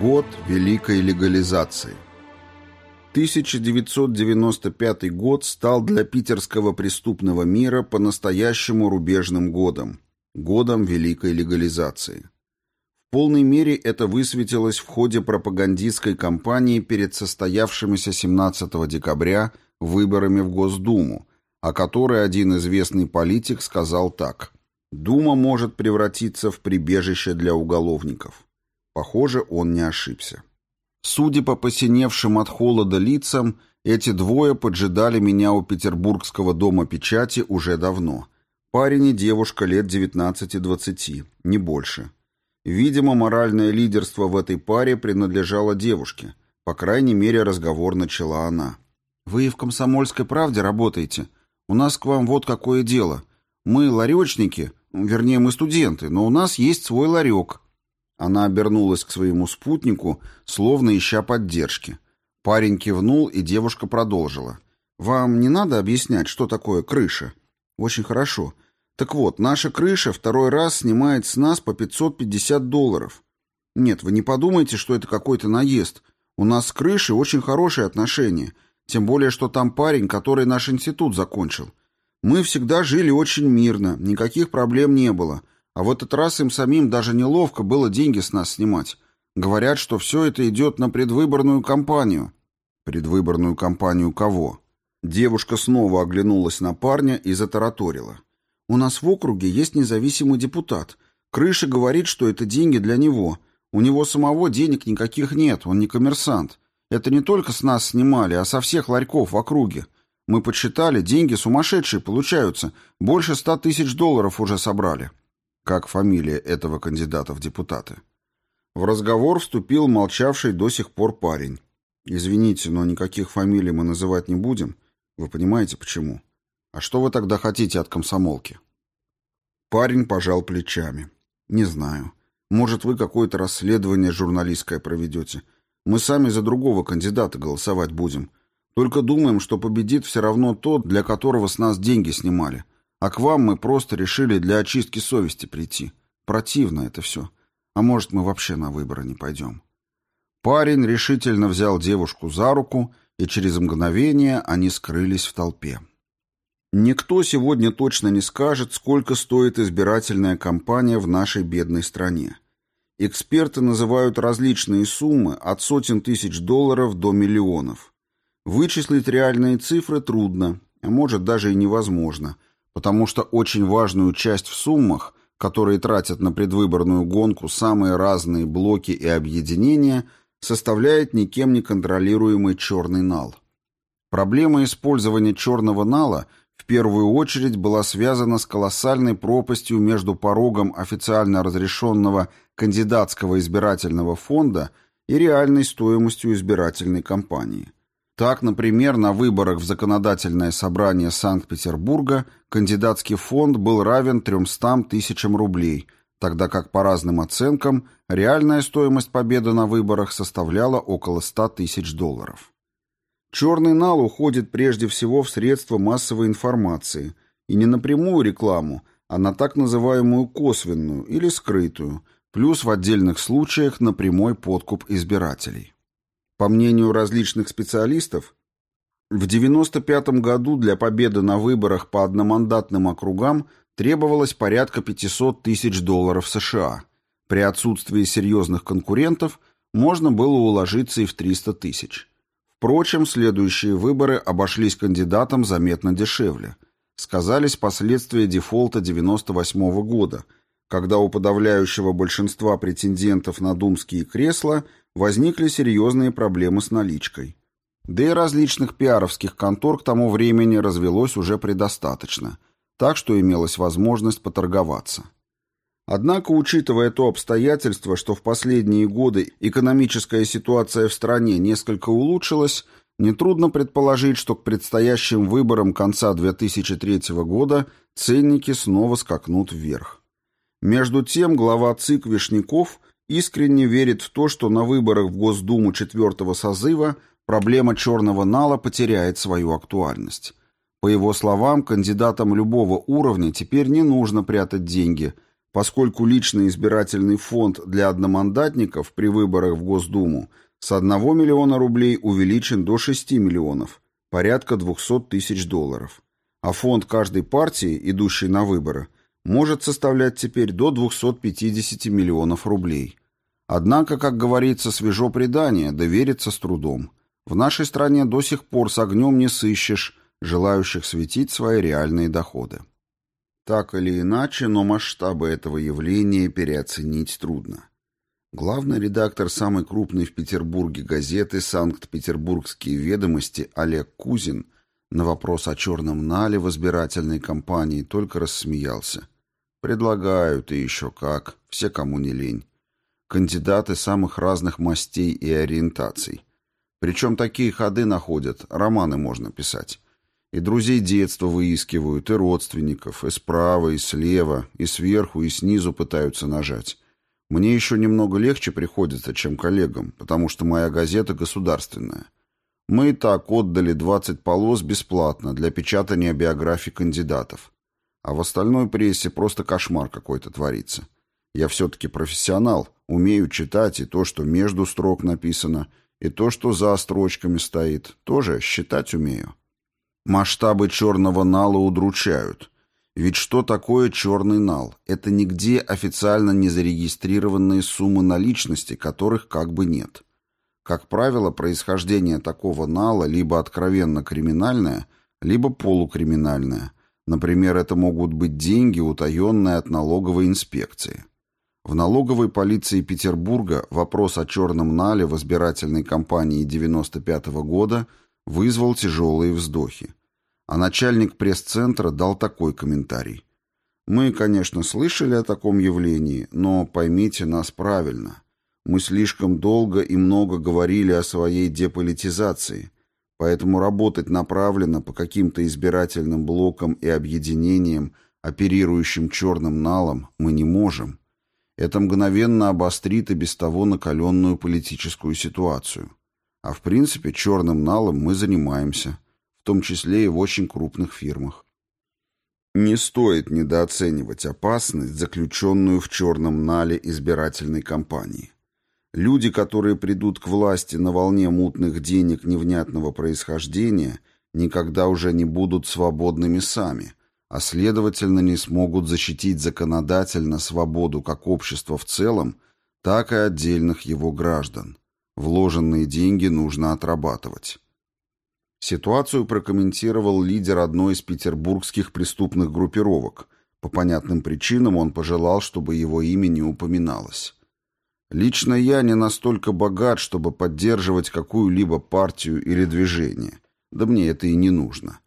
Год Великой легализации 1995 год стал для питерского преступного мира по-настоящему рубежным годом, годом Великой легализации. В полной мере это высветилось в ходе пропагандистской кампании перед состоявшимися 17 декабря выборами в Госдуму, о которой один известный политик сказал так «Дума может превратиться в прибежище для уголовников». Похоже, он не ошибся. Судя по посиневшим от холода лицам, эти двое поджидали меня у Петербургского дома печати уже давно. Парень и девушка лет 19-20, не больше. Видимо, моральное лидерство в этой паре принадлежало девушке. По крайней мере, разговор начала она. «Вы в «Комсомольской правде» работаете? У нас к вам вот какое дело. Мы ларечники, вернее, мы студенты, но у нас есть свой ларек. Она обернулась к своему спутнику, словно ища поддержки. Парень кивнул, и девушка продолжила. «Вам не надо объяснять, что такое крыша?» «Очень хорошо. Так вот, наша крыша второй раз снимает с нас по 550 долларов. Нет, вы не подумайте, что это какой-то наезд. У нас с крышей очень хорошие отношения, тем более, что там парень, который наш институт закончил. Мы всегда жили очень мирно, никаких проблем не было. А в этот раз им самим даже неловко было деньги с нас снимать. Говорят, что все это идет на предвыборную кампанию. Предвыборную кампанию кого? Девушка снова оглянулась на парня и затараторила. У нас в округе есть независимый депутат. Крыша говорит, что это деньги для него. У него самого денег никаких нет, он не коммерсант. Это не только с нас снимали, а со всех ларьков в округе. Мы подсчитали, деньги сумасшедшие получаются. Больше ста тысяч долларов уже собрали. Как фамилия этого кандидата в депутаты? В разговор вступил молчавший до сих пор парень. Извините, но никаких фамилий мы называть не будем. Вы понимаете, почему? А что вы тогда хотите от комсомолки? Парень пожал плечами. Не знаю. Может, вы какое-то расследование журналистское проведете. Мы сами за другого кандидата голосовать будем. Только думаем, что победит все равно тот, для которого с нас деньги снимали. А к вам мы просто решили для очистки совести прийти. Противно это все. А может, мы вообще на выборы не пойдем. Парень решительно взял девушку за руку, и через мгновение они скрылись в толпе. Никто сегодня точно не скажет, сколько стоит избирательная кампания в нашей бедной стране. Эксперты называют различные суммы от сотен тысяч долларов до миллионов. Вычислить реальные цифры трудно, а может даже и невозможно – потому что очень важную часть в суммах, которые тратят на предвыборную гонку самые разные блоки и объединения, составляет никем не контролируемый черный нал. Проблема использования черного нала в первую очередь была связана с колоссальной пропастью между порогом официально разрешенного кандидатского избирательного фонда и реальной стоимостью избирательной кампании – так, например, на выборах в законодательное собрание Санкт-Петербурга кандидатский фонд был равен 300 тысячам рублей, тогда как по разным оценкам реальная стоимость победы на выборах составляла около 100 тысяч долларов. Черный нал уходит прежде всего в средства массовой информации, и не на прямую рекламу, а на так называемую косвенную или скрытую, плюс в отдельных случаях на прямой подкуп избирателей. По мнению различных специалистов, в 1995 году для победы на выборах по одномандатным округам требовалось порядка 500 тысяч долларов США. При отсутствии серьезных конкурентов можно было уложиться и в 300 тысяч. Впрочем, следующие выборы обошлись кандидатам заметно дешевле. Сказались последствия дефолта 1998 года, когда у подавляющего большинства претендентов на думские кресла – возникли серьезные проблемы с наличкой. Да и различных пиаровских контор к тому времени развелось уже предостаточно, так что имелась возможность поторговаться. Однако, учитывая то обстоятельство, что в последние годы экономическая ситуация в стране несколько улучшилась, нетрудно предположить, что к предстоящим выборам конца 2003 года ценники снова скакнут вверх. Между тем, глава ЦИК Вишняков – искренне верит в то, что на выборах в Госдуму четвертого созыва проблема черного нала потеряет свою актуальность. По его словам, кандидатам любого уровня теперь не нужно прятать деньги, поскольку личный избирательный фонд для одномандатников при выборах в Госдуму с 1 миллиона рублей увеличен до 6 миллионов, порядка 200 тысяч долларов. А фонд каждой партии, идущей на выборы, может составлять теперь до 250 миллионов рублей. Однако, как говорится, свежо предание, довериться с трудом. В нашей стране до сих пор с огнем не сыщешь, желающих светить свои реальные доходы. Так или иначе, но масштабы этого явления переоценить трудно. Главный редактор самой крупной в Петербурге газеты «Санкт-Петербургские ведомости» Олег Кузин на вопрос о черном нале в избирательной кампании только рассмеялся. «Предлагают, и еще как, все, кому не лень. Кандидаты самых разных мастей и ориентаций. Причем такие ходы находят, романы можно писать. И друзей детства выискивают, и родственников, и справа, и слева, и сверху, и снизу пытаются нажать. Мне еще немного легче приходится, чем коллегам, потому что моя газета государственная. Мы и так отдали 20 полос бесплатно для печатания биографий кандидатов. А в остальной прессе просто кошмар какой-то творится. Я все-таки профессионал, умею читать и то, что между строк написано, и то, что за строчками стоит, тоже считать умею. Масштабы черного нала удручают. Ведь что такое черный нал? Это нигде официально не зарегистрированные суммы наличности, которых как бы нет. Как правило, происхождение такого нала либо откровенно криминальное, либо полукриминальное. Например, это могут быть деньги, утаенные от налоговой инспекции. В налоговой полиции Петербурга вопрос о черном нале в избирательной кампании 95 -го года – вызвал тяжелые вздохи. А начальник пресс-центра дал такой комментарий. «Мы, конечно, слышали о таком явлении, но поймите нас правильно. Мы слишком долго и много говорили о своей деполитизации, поэтому работать направленно по каким-то избирательным блокам и объединениям, оперирующим черным налом, мы не можем. Это мгновенно обострит и без того накаленную политическую ситуацию. А в принципе черным налом мы занимаемся, в том числе и в очень крупных фирмах. Не стоит недооценивать опасность, заключенную в черном нале избирательной кампании. Люди, которые придут к власти на волне мутных денег невнятного происхождения, никогда уже не будут свободными сами, а следовательно не смогут защитить законодательно свободу как общества в целом, так и отдельных его граждан. Вложенные деньги нужно отрабатывать. Ситуацию прокомментировал лидер одной из петербургских преступных группировок. По понятным причинам он пожелал, чтобы его имя не упоминалось. Лично я не настолько богат, чтобы поддерживать какую-либо партию или движение. Да мне это и не нужно.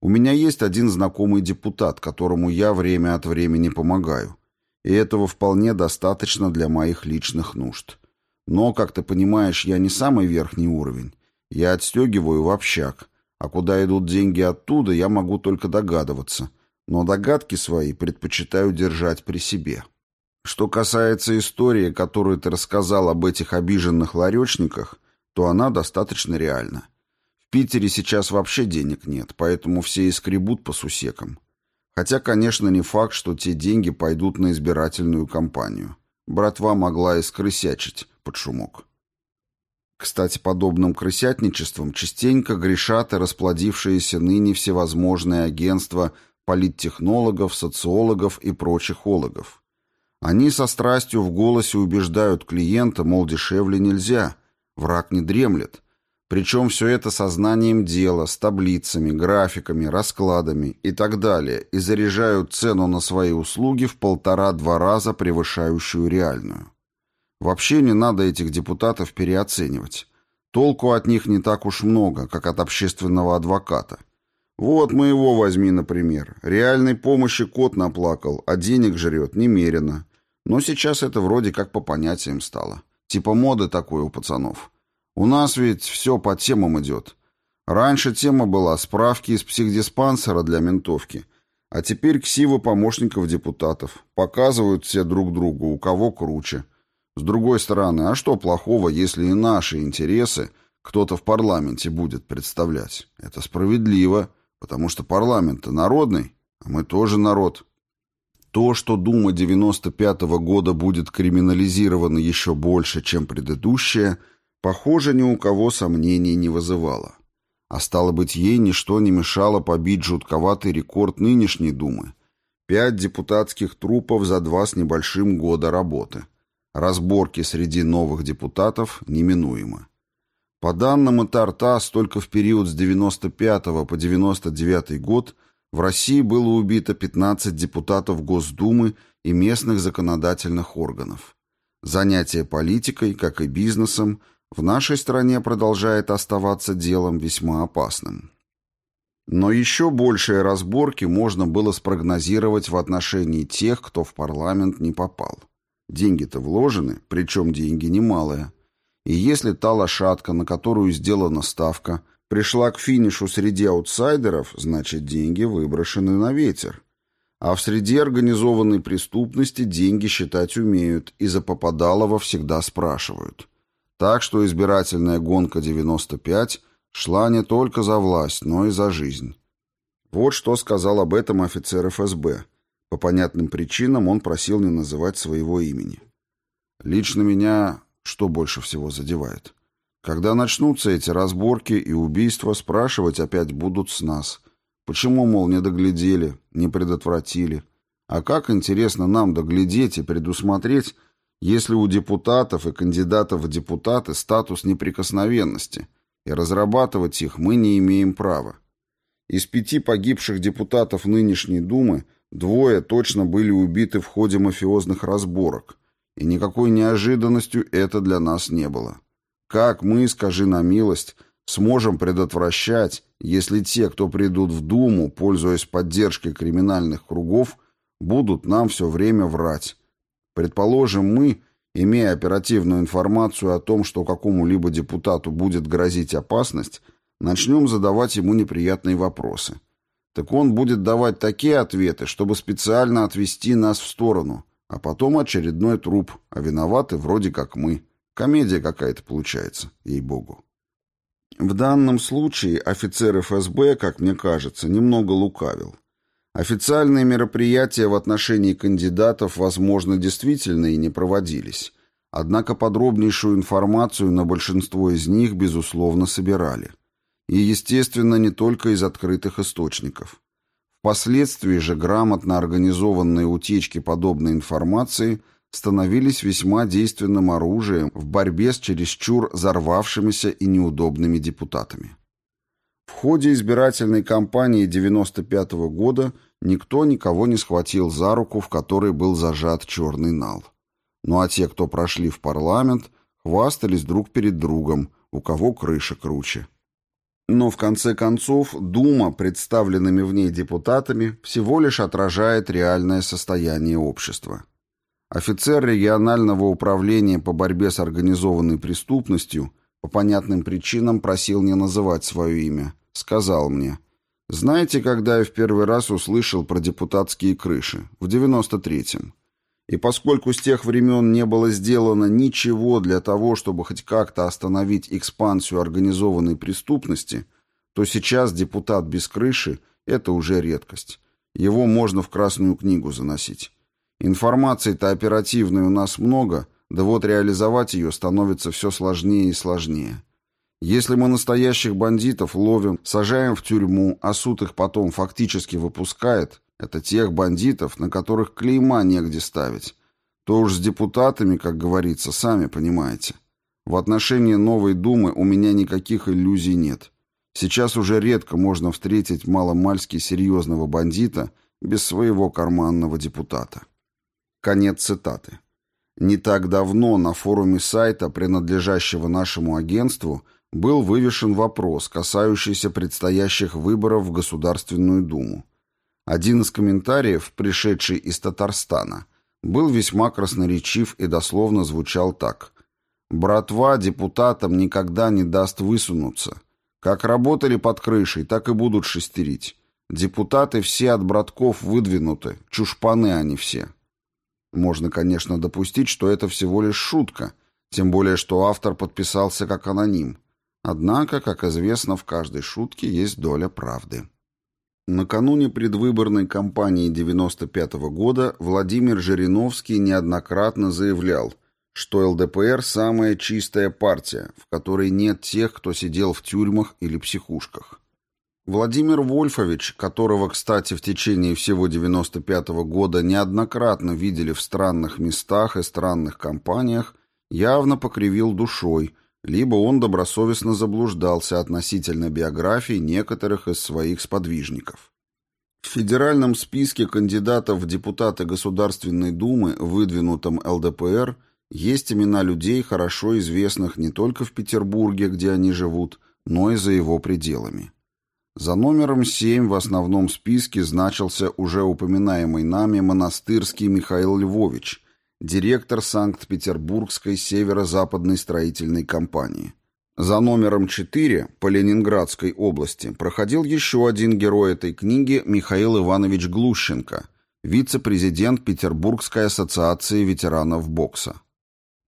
У меня есть один знакомый депутат, которому я время от времени помогаю. И этого вполне достаточно для моих личных нужд. Но, как ты понимаешь, я не самый верхний уровень. Я отстегиваю в общак. А куда идут деньги оттуда, я могу только догадываться. Но догадки свои предпочитаю держать при себе. Что касается истории, которую ты рассказал об этих обиженных ларечниках, то она достаточно реальна. В Питере сейчас вообще денег нет, поэтому все и скребут по сусекам. Хотя, конечно, не факт, что те деньги пойдут на избирательную кампанию. Братва могла и скрысячить, под шумок. Кстати, подобным крысятничеством частенько грешат и расплодившиеся ныне всевозможные агентства политтехнологов, социологов и прочих ологов. Они со страстью в голосе убеждают клиента, мол, дешевле нельзя, враг не дремлет. Причем все это сознанием дела, с таблицами, графиками, раскладами и так далее, и заряжают цену на свои услуги в полтора-два раза превышающую реальную. Вообще не надо этих депутатов переоценивать. Толку от них не так уж много, как от общественного адвоката. Вот моего возьми, например. Реальной помощи кот наплакал, а денег жрет немерено. Но сейчас это вроде как по понятиям стало. Типа моды такой у пацанов. У нас ведь все по темам идет. Раньше тема была справки из психдиспансера для ментовки, а теперь ксивы помощников депутатов. Показывают все друг другу, у кого круче. С другой стороны, а что плохого, если и наши интересы кто-то в парламенте будет представлять? Это справедливо, Потому что парламент-то народный, а мы тоже народ. То, что Дума 95-го года будет криминализирована еще больше, чем предыдущая, похоже, ни у кого сомнений не вызывало. А стало быть, ей ничто не мешало побить жутковатый рекорд нынешней Думы. Пять депутатских трупов за два с небольшим года работы. Разборки среди новых депутатов неминуемы. По данным ИТАРТАС, только в период с 95 по 99 год в России было убито 15 депутатов Госдумы и местных законодательных органов. Занятие политикой, как и бизнесом, в нашей стране продолжает оставаться делом весьма опасным. Но еще большие разборки можно было спрогнозировать в отношении тех, кто в парламент не попал. Деньги-то вложены, причем деньги немалые. И если та лошадка, на которую сделана ставка, пришла к финишу среди аутсайдеров, значит деньги выброшены на ветер. А в среде организованной преступности деньги считать умеют, и за попадалово всегда спрашивают – так что избирательная гонка 95 шла не только за власть, но и за жизнь. Вот что сказал об этом офицер ФСБ. По понятным причинам он просил не называть своего имени. Лично меня что больше всего задевает? Когда начнутся эти разборки и убийства, спрашивать опять будут с нас. Почему, мол, не доглядели, не предотвратили? А как, интересно, нам доглядеть и предусмотреть, если у депутатов и кандидатов в депутаты статус неприкосновенности, и разрабатывать их мы не имеем права. Из пяти погибших депутатов нынешней Думы двое точно были убиты в ходе мафиозных разборок, и никакой неожиданностью это для нас не было. Как мы, скажи на милость, сможем предотвращать, если те, кто придут в Думу, пользуясь поддержкой криминальных кругов, будут нам все время врать, Предположим, мы, имея оперативную информацию о том, что какому-либо депутату будет грозить опасность, начнем задавать ему неприятные вопросы. Так он будет давать такие ответы, чтобы специально отвести нас в сторону, а потом очередной труп, а виноваты вроде как мы. Комедия какая-то получается, ей-богу. В данном случае офицер ФСБ, как мне кажется, немного лукавил. Официальные мероприятия в отношении кандидатов, возможно, действительно и не проводились. Однако подробнейшую информацию на большинство из них, безусловно, собирали. И, естественно, не только из открытых источников. Впоследствии же грамотно организованные утечки подобной информации становились весьма действенным оружием в борьбе с чересчур взорвавшимися и неудобными депутатами. В ходе избирательной кампании 95 -го года никто никого не схватил за руку, в которой был зажат черный нал. Ну а те, кто прошли в парламент, хвастались друг перед другом, у кого крыша круче. Но в конце концов Дума, представленными в ней депутатами, всего лишь отражает реальное состояние общества. Офицер регионального управления по борьбе с организованной преступностью по понятным причинам просил не называть свое имя, сказал мне, «Знаете, когда я в первый раз услышал про депутатские крыши? В 93-м. И поскольку с тех времен не было сделано ничего для того, чтобы хоть как-то остановить экспансию организованной преступности, то сейчас депутат без крыши – это уже редкость. Его можно в Красную книгу заносить. Информации-то оперативной у нас много, да вот реализовать ее становится все сложнее и сложнее. Если мы настоящих бандитов ловим, сажаем в тюрьму, а суд их потом фактически выпускает, это тех бандитов, на которых клейма негде ставить, то уж с депутатами, как говорится, сами понимаете. В отношении новой думы у меня никаких иллюзий нет. Сейчас уже редко можно встретить маломальски серьезного бандита без своего карманного депутата. Конец цитаты. Не так давно на форуме сайта, принадлежащего нашему агентству, был вывешен вопрос, касающийся предстоящих выборов в Государственную Думу. Один из комментариев, пришедший из Татарстана, был весьма красноречив и дословно звучал так. «Братва депутатам никогда не даст высунуться. Как работали под крышей, так и будут шестерить. Депутаты все от братков выдвинуты, чушпаны они все». Можно, конечно, допустить, что это всего лишь шутка, тем более, что автор подписался как аноним. Однако, как известно, в каждой шутке есть доля правды. Накануне предвыборной кампании 95 -го года Владимир Жириновский неоднократно заявлял, что ЛДПР – самая чистая партия, в которой нет тех, кто сидел в тюрьмах или психушках. Владимир Вольфович, которого, кстати, в течение всего 95 -го года неоднократно видели в странных местах и странных компаниях, явно покривил душой, либо он добросовестно заблуждался относительно биографий некоторых из своих сподвижников. В федеральном списке кандидатов в депутаты Государственной Думы, выдвинутом ЛДПР, есть имена людей, хорошо известных не только в Петербурге, где они живут, но и за его пределами. За номером 7 в основном списке значился уже упоминаемый нами монастырский Михаил Львович, директор Санкт-Петербургской северо-западной строительной компании. За номером 4 по Ленинградской области проходил еще один герой этой книги Михаил Иванович Глущенко, вице-президент Петербургской ассоциации ветеранов бокса.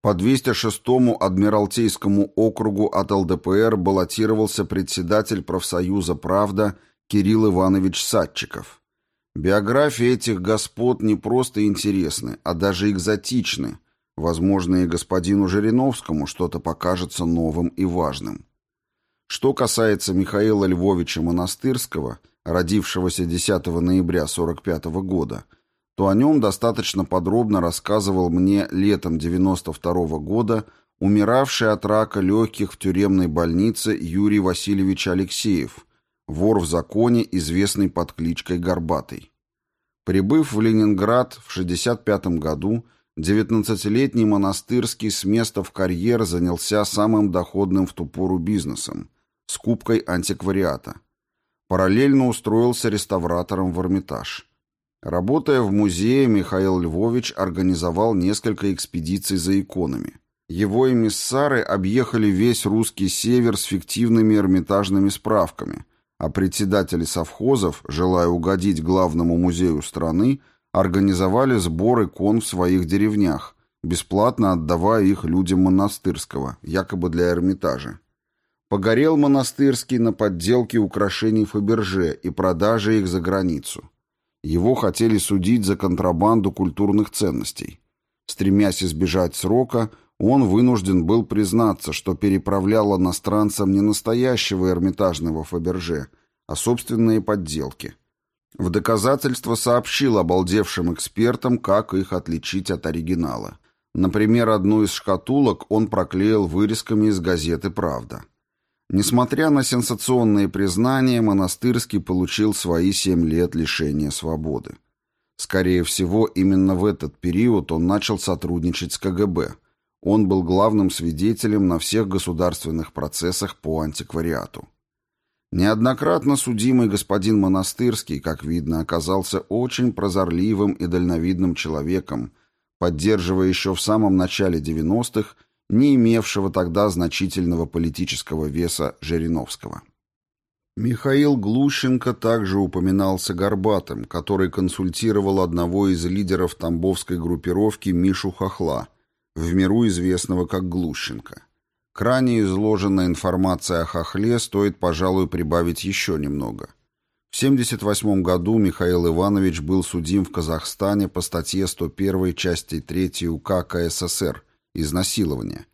По 206-му Адмиралтейскому округу от ЛДПР баллотировался председатель профсоюза «Правда» Кирилл Иванович Садчиков. Биографии этих господ не просто интересны, а даже экзотичны. Возможно, и господину Жириновскому что-то покажется новым и важным. Что касается Михаила Львовича Монастырского, родившегося 10 ноября 1945 года, то о нем достаточно подробно рассказывал мне летом 92 -го года умиравший от рака легких в тюремной больнице Юрий Васильевич Алексеев, вор в законе, известный под кличкой Горбатый. Прибыв в Ленинград в 65 году, 19-летний монастырский с места в карьер занялся самым доходным в ту пору бизнесом – скупкой антиквариата. Параллельно устроился реставратором в Эрмитаж – Работая в музее, Михаил Львович организовал несколько экспедиций за иконами. Его эмиссары объехали весь русский север с фиктивными эрмитажными справками, а председатели совхозов, желая угодить главному музею страны, организовали сбор икон в своих деревнях, бесплатно отдавая их людям монастырского, якобы для Эрмитажа. Погорел монастырский на подделке украшений Фаберже и продаже их за границу. Его хотели судить за контрабанду культурных ценностей. Стремясь избежать срока, он вынужден был признаться, что переправлял иностранцам не настоящего эрмитажного Фаберже, а собственные подделки. В доказательство сообщил обалдевшим экспертам, как их отличить от оригинала. Например, одну из шкатулок он проклеил вырезками из газеты «Правда». Несмотря на сенсационные признания, Монастырский получил свои семь лет лишения свободы. Скорее всего, именно в этот период он начал сотрудничать с КГБ. Он был главным свидетелем на всех государственных процессах по антиквариату. Неоднократно судимый господин Монастырский, как видно, оказался очень прозорливым и дальновидным человеком, поддерживая еще в самом начале 90-х не имевшего тогда значительного политического веса Жириновского. Михаил Глущенко также упоминался Горбатым, который консультировал одного из лидеров тамбовской группировки Мишу Хохла, в миру известного как Глущенко. К ранее изложенной информации о Хохле стоит, пожалуй, прибавить еще немного. В 1978 году Михаил Иванович был судим в Казахстане по статье 101 части 3 УК КССР – изнасилования.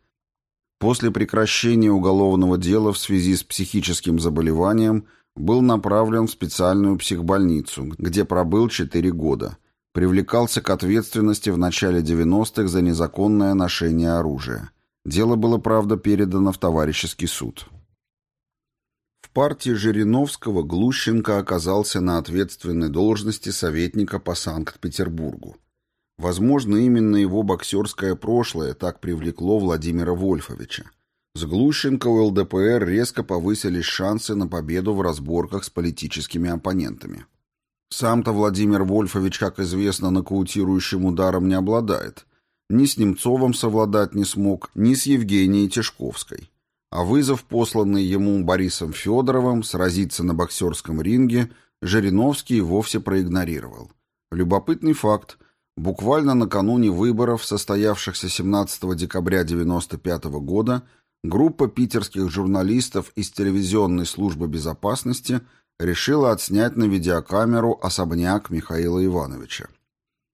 После прекращения уголовного дела в связи с психическим заболеванием был направлен в специальную психбольницу, где пробыл 4 года. Привлекался к ответственности в начале 90-х за незаконное ношение оружия. Дело было, правда, передано в товарищеский суд. В партии Жириновского Глущенко оказался на ответственной должности советника по Санкт-Петербургу. Возможно, именно его боксерское прошлое так привлекло Владимира Вольфовича. С Глущенко у ЛДПР резко повысились шансы на победу в разборках с политическими оппонентами. Сам-то Владимир Вольфович, как известно, нокаутирующим ударом не обладает. Ни с Немцовым совладать не смог, ни с Евгенией Тишковской. А вызов, посланный ему Борисом Федоровым, сразиться на боксерском ринге, Жириновский вовсе проигнорировал. Любопытный факт – Буквально накануне выборов, состоявшихся 17 декабря 1995 года, группа питерских журналистов из телевизионной службы безопасности решила отснять на видеокамеру особняк Михаила Ивановича.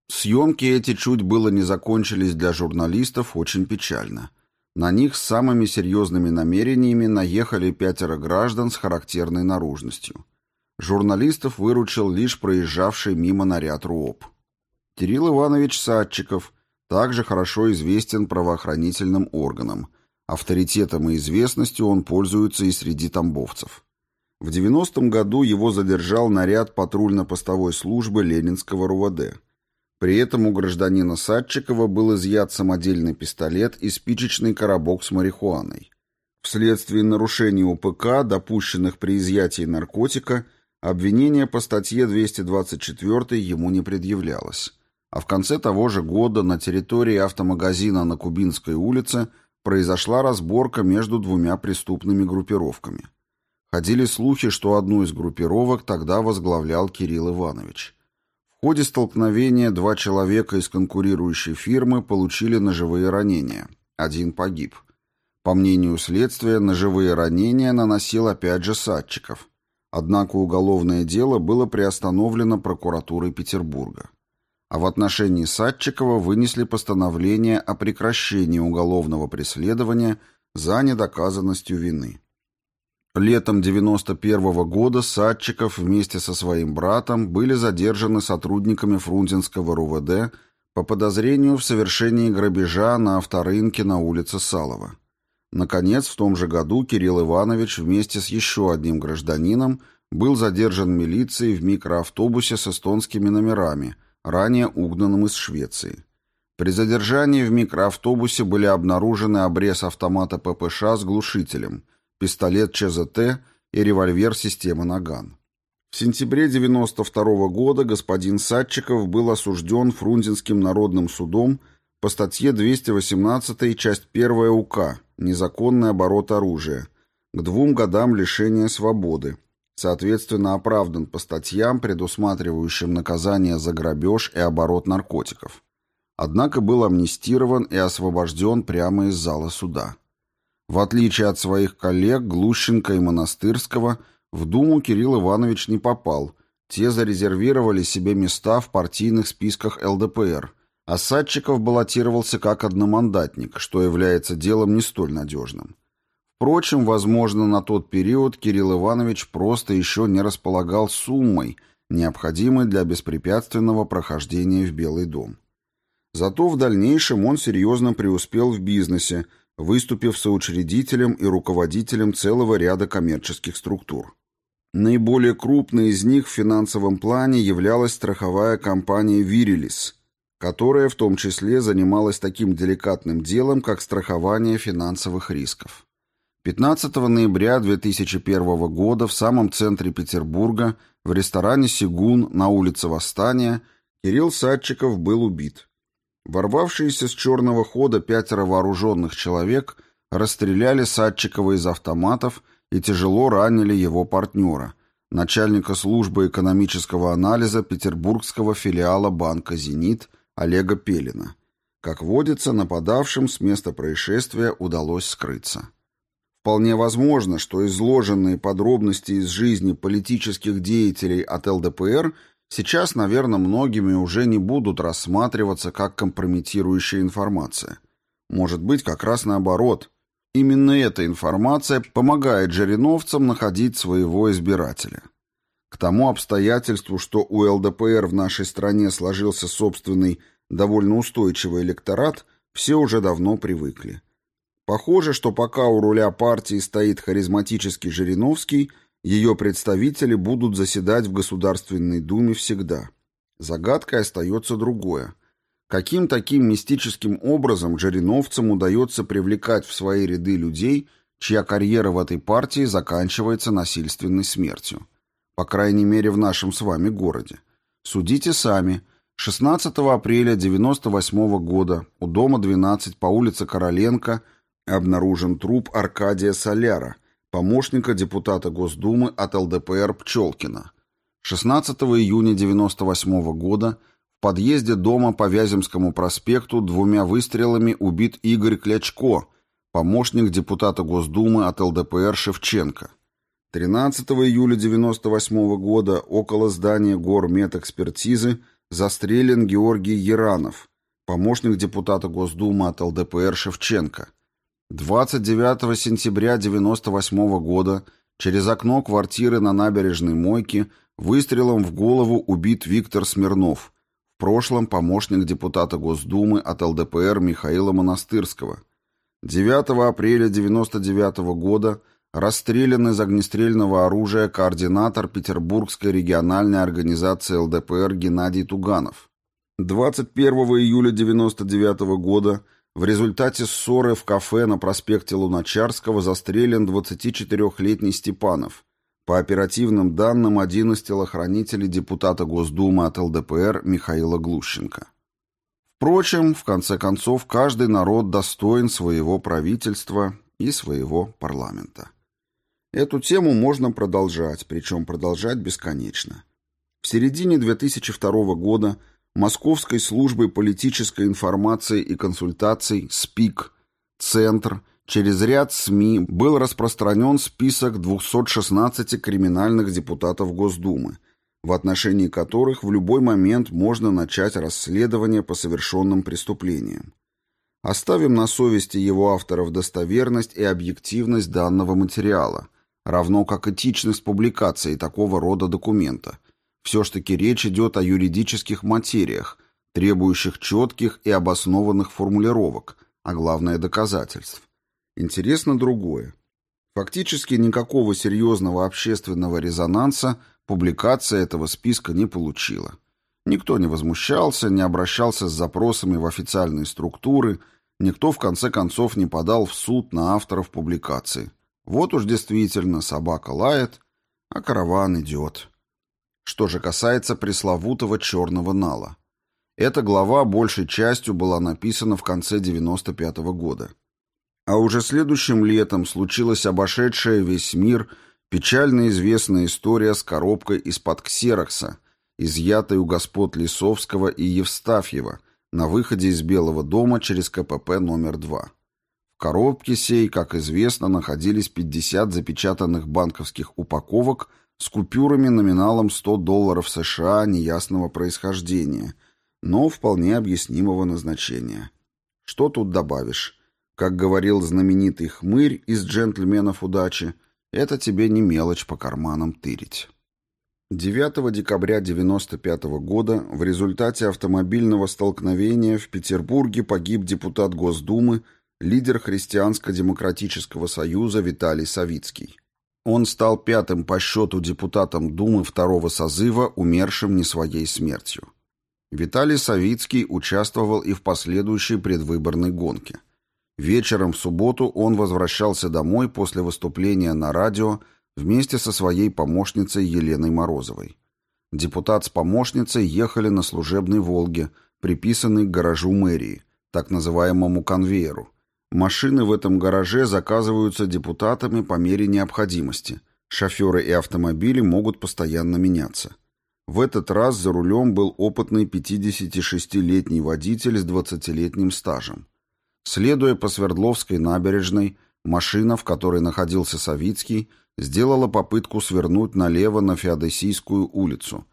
Съемки эти чуть было не закончились для журналистов очень печально. На них с самыми серьезными намерениями наехали пятеро граждан с характерной наружностью. Журналистов выручил лишь проезжавший мимо наряд РУОП. Кирилл Иванович Садчиков также хорошо известен правоохранительным органам. Авторитетом и известностью он пользуется и среди тамбовцев. В 90-м году его задержал наряд патрульно-постовой службы Ленинского РУВД. При этом у гражданина Садчикова был изъят самодельный пистолет и спичечный коробок с марихуаной. Вследствие нарушений УПК, допущенных при изъятии наркотика, обвинение по статье 224 ему не предъявлялось. А в конце того же года на территории автомагазина на Кубинской улице произошла разборка между двумя преступными группировками. Ходили слухи, что одну из группировок тогда возглавлял Кирилл Иванович. В ходе столкновения два человека из конкурирующей фирмы получили ножевые ранения. Один погиб. По мнению следствия, ножевые ранения наносил опять же Садчиков. Однако уголовное дело было приостановлено прокуратурой Петербурга. А в отношении Садчикова вынесли постановление о прекращении уголовного преследования за недоказанностью вины. Летом 91 -го года Садчиков вместе со своим братом были задержаны сотрудниками Фрунзенского РУВД по подозрению в совершении грабежа на авторынке на улице Салова. Наконец, в том же году Кирилл Иванович вместе с еще одним гражданином был задержан милицией в микроавтобусе с эстонскими номерами, ранее угнанным из Швеции. При задержании в микроавтобусе были обнаружены обрез автомата ППШ с глушителем – пистолет ЧЗТ и револьвер системы «Наган». В сентябре 1992 года господин Садчиков был осужден Фрунзенским народным судом по статье 218 часть 1 УК «Незаконный оборот оружия» к двум годам лишения свободы, соответственно оправдан по статьям, предусматривающим наказание за грабеж и оборот наркотиков. Однако был амнистирован и освобожден прямо из зала суда. В отличие от своих коллег Глущенко и Монастырского, в Думу Кирилл Иванович не попал, те зарезервировали себе места в партийных списках ЛДПР, а Садчиков баллотировался как одномандатник, что является делом не столь надежным. Впрочем, возможно, на тот период Кирилл Иванович просто еще не располагал суммой, необходимой для беспрепятственного прохождения в Белый дом. Зато в дальнейшем он серьезно преуспел в бизнесе, выступив соучредителем и руководителем целого ряда коммерческих структур. Наиболее крупной из них в финансовом плане являлась страховая компания «Вирилис», которая в том числе занималась таким деликатным делом, как страхование финансовых рисков. 15 ноября 2001 года в самом центре Петербурга в ресторане «Сигун» на улице Восстания Кирилл Садчиков был убит. Ворвавшиеся с черного хода пятеро вооруженных человек расстреляли Садчикова из автоматов и тяжело ранили его партнера, начальника службы экономического анализа петербургского филиала банка «Зенит» Олега Пелина. Как водится, нападавшим с места происшествия удалось скрыться. Вполне возможно, что изложенные подробности из жизни политических деятелей от ЛДПР – Сейчас, наверное, многими уже не будут рассматриваться как компрометирующая информация. Может быть, как раз наоборот. Именно эта информация помогает жириновцам находить своего избирателя. К тому обстоятельству, что у ЛДПР в нашей стране сложился собственный, довольно устойчивый электорат, все уже давно привыкли. Похоже, что пока у руля партии стоит харизматический Жириновский – ее представители будут заседать в Государственной Думе всегда. Загадкой остается другое. Каким таким мистическим образом жириновцам удается привлекать в свои ряды людей, чья карьера в этой партии заканчивается насильственной смертью? По крайней мере, в нашем с вами городе. Судите сами. 16 апреля 1998 года у дома 12 по улице Короленко обнаружен труп Аркадия Соляра – помощника депутата Госдумы от ЛДПР Пчелкина. 16 июня 1998 года в подъезде дома по Вяземскому проспекту двумя выстрелами убит Игорь Клячко, помощник депутата Госдумы от ЛДПР Шевченко. 13 июля 1998 года около здания гор медэкспертизы застрелен Георгий Яранов, помощник депутата Госдумы от ЛДПР Шевченко. 29 сентября 1998 года через окно квартиры на набережной Мойке выстрелом в голову убит Виктор Смирнов, в прошлом помощник депутата Госдумы от ЛДПР Михаила Монастырского. 9 апреля 1999 года расстрелян из огнестрельного оружия координатор Петербургской региональной организации ЛДПР Геннадий Туганов. 21 июля 1999 года в результате ссоры в кафе на проспекте Луначарского застрелен 24-летний Степанов. По оперативным данным, один из телохранителей депутата Госдумы от ЛДПР Михаила Глущенко. Впрочем, в конце концов, каждый народ достоин своего правительства и своего парламента. Эту тему можно продолжать, причем продолжать бесконечно. В середине 2002 года Московской службой политической информации и консультаций СПИК, Центр, через ряд СМИ был распространен список 216 криминальных депутатов Госдумы, в отношении которых в любой момент можно начать расследование по совершенным преступлениям. Оставим на совести его авторов достоверность и объективность данного материала – равно как этичность публикации такого рода документа. Все ж таки речь идет о юридических материях, требующих четких и обоснованных формулировок, а главное доказательств. Интересно другое. Фактически никакого серьезного общественного резонанса публикация этого списка не получила. Никто не возмущался, не обращался с запросами в официальные структуры, никто в конце концов не подал в суд на авторов публикации. Вот уж действительно собака лает, а караван идет. Что же касается пресловутого черного нала. Эта глава большей частью была написана в конце 95 -го года. А уже следующим летом случилась обошедшая весь мир печально известная история с коробкой из-под ксерокса, изъятой у господ Лисовского и Евстафьева на выходе из Белого дома через КПП номер 2. В коробке сей, как известно, находились 50 запечатанных банковских упаковок с купюрами номиналом 100 долларов США неясного происхождения, но вполне объяснимого назначения. Что тут добавишь? Как говорил знаменитый хмырь из «Джентльменов удачи», это тебе не мелочь по карманам тырить. 9 декабря 1995 года в результате автомобильного столкновения в Петербурге погиб депутат Госдумы лидер Христианско-демократического союза Виталий Савицкий. Он стал пятым по счету депутатом Думы второго созыва, умершим не своей смертью. Виталий Савицкий участвовал и в последующей предвыборной гонке. Вечером в субботу он возвращался домой после выступления на радио вместе со своей помощницей Еленой Морозовой. Депутат с помощницей ехали на служебной «Волге», приписанной к гаражу мэрии, так называемому конвейеру, Машины в этом гараже заказываются депутатами по мере необходимости. Шоферы и автомобили могут постоянно меняться. В этот раз за рулем был опытный 56-летний водитель с 20-летним стажем. Следуя по Свердловской набережной, машина, в которой находился Савицкий, сделала попытку свернуть налево на Феодосийскую улицу.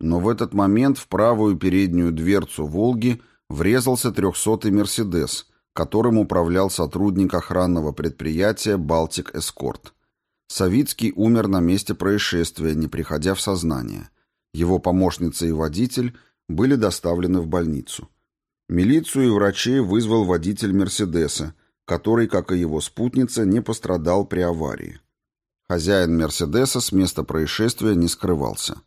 Но в этот момент в правую переднюю дверцу «Волги» врезался трехсотый «Мерседес», которым управлял сотрудник охранного предприятия «Балтик Эскорт». Савицкий умер на месте происшествия, не приходя в сознание. Его помощница и водитель были доставлены в больницу. Милицию и врачей вызвал водитель «Мерседеса», который, как и его спутница, не пострадал при аварии. Хозяин «Мерседеса» с места происшествия не скрывался.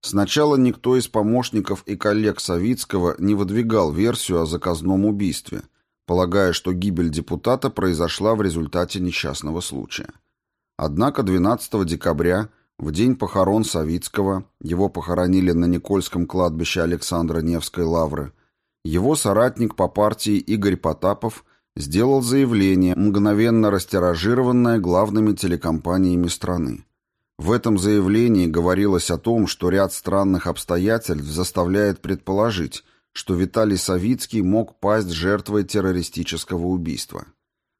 Сначала никто из помощников и коллег Савицкого не выдвигал версию о заказном убийстве – полагая, что гибель депутата произошла в результате несчастного случая. Однако 12 декабря, в день похорон Савицкого, его похоронили на Никольском кладбище Александра Невской лавры, его соратник по партии Игорь Потапов сделал заявление, мгновенно растиражированное главными телекомпаниями страны. В этом заявлении говорилось о том, что ряд странных обстоятельств заставляет предположить, что Виталий Савицкий мог пасть жертвой террористического убийства.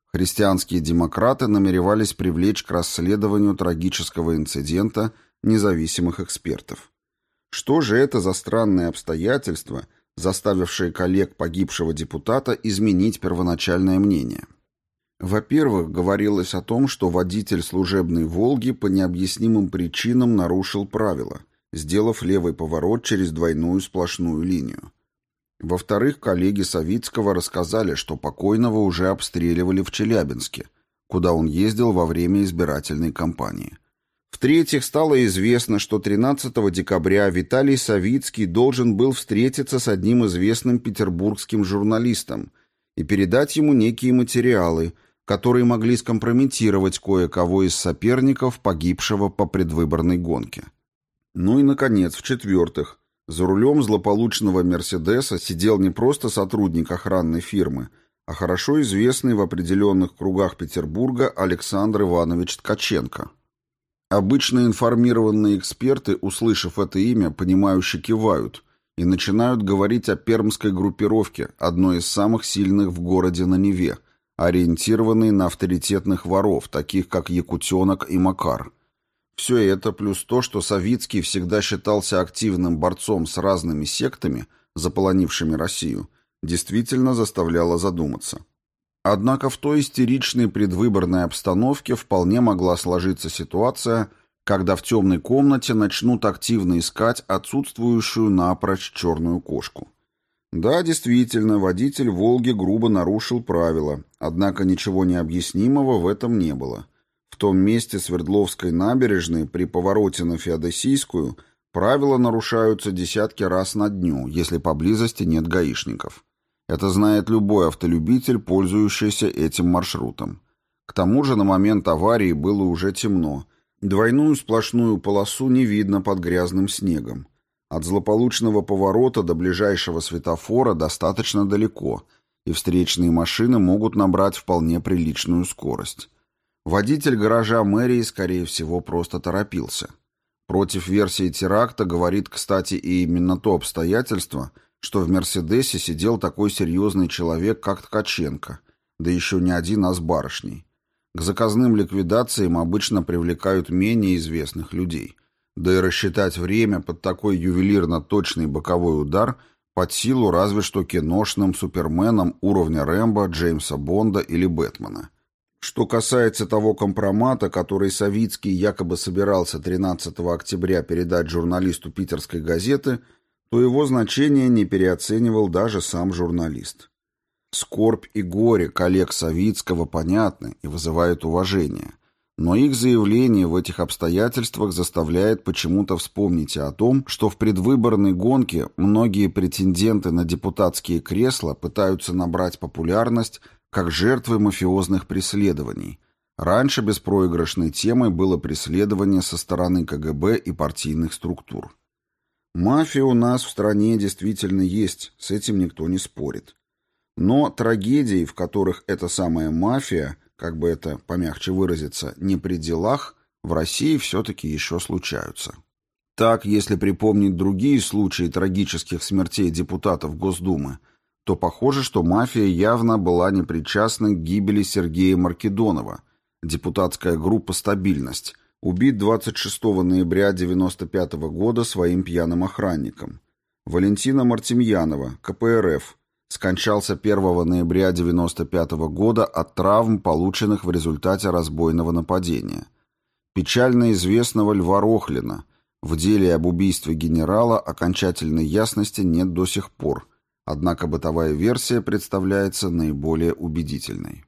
Христианские демократы намеревались привлечь к расследованию трагического инцидента независимых экспертов. Что же это за странные обстоятельства, заставившие коллег погибшего депутата изменить первоначальное мнение? Во-первых, говорилось о том, что водитель служебной «Волги» по необъяснимым причинам нарушил правила, сделав левый поворот через двойную сплошную линию. Во-вторых, коллеги Савицкого рассказали, что покойного уже обстреливали в Челябинске, куда он ездил во время избирательной кампании. В-третьих, стало известно, что 13 декабря Виталий Савицкий должен был встретиться с одним известным петербургским журналистом и передать ему некие материалы, которые могли скомпрометировать кое-кого из соперников, погибшего по предвыборной гонке. Ну и, наконец, в-четвертых, за рулем злополучного «Мерседеса» сидел не просто сотрудник охранной фирмы, а хорошо известный в определенных кругах Петербурга Александр Иванович Ткаченко. Обычно информированные эксперты, услышав это имя, понимающе кивают и начинают говорить о пермской группировке, одной из самых сильных в городе на Неве, ориентированной на авторитетных воров, таких как Якутенок и Макар – все это плюс то, что Савицкий всегда считался активным борцом с разными сектами, заполонившими Россию, действительно заставляло задуматься. Однако в той истеричной предвыборной обстановке вполне могла сложиться ситуация, когда в темной комнате начнут активно искать отсутствующую напрочь черную кошку. Да, действительно, водитель «Волги» грубо нарушил правила, однако ничего необъяснимого в этом не было – в том месте Свердловской набережной при повороте на Феодосийскую правила нарушаются десятки раз на дню, если поблизости нет гаишников. Это знает любой автолюбитель, пользующийся этим маршрутом. К тому же на момент аварии было уже темно. Двойную сплошную полосу не видно под грязным снегом. От злополучного поворота до ближайшего светофора достаточно далеко, и встречные машины могут набрать вполне приличную скорость. Водитель гаража мэрии, скорее всего, просто торопился. Против версии теракта говорит, кстати, и именно то обстоятельство, что в «Мерседесе» сидел такой серьезный человек, как Ткаченко, да еще не один, а с барышней. К заказным ликвидациям обычно привлекают менее известных людей. Да и рассчитать время под такой ювелирно-точный боковой удар под силу разве что киношным суперменам уровня Рэмбо, Джеймса Бонда или Бэтмена. Что касается того компромата, который Савицкий якобы собирался 13 октября передать журналисту питерской газеты, то его значение не переоценивал даже сам журналист. Скорбь и горе коллег Савицкого понятны и вызывают уважение, но их заявление в этих обстоятельствах заставляет почему-то вспомнить о том, что в предвыборной гонке многие претенденты на депутатские кресла пытаются набрать популярность как жертвы мафиозных преследований. Раньше беспроигрышной темой было преследование со стороны КГБ и партийных структур. Мафия у нас в стране действительно есть, с этим никто не спорит. Но трагедии, в которых эта самая мафия, как бы это помягче выразиться, не при делах, в России все-таки еще случаются. Так, если припомнить другие случаи трагических смертей депутатов Госдумы – то похоже, что мафия явно была непричастна к гибели Сергея Маркедонова, депутатская группа «Стабильность», убит 26 ноября 1995 года своим пьяным охранником. Валентина Мартемьянова, КПРФ, скончался 1 ноября 1995 года от травм, полученных в результате разбойного нападения. Печально известного Льва Рохлина. В деле об убийстве генерала окончательной ясности нет до сих пор – Однако бытовая версия представляется наиболее убедительной.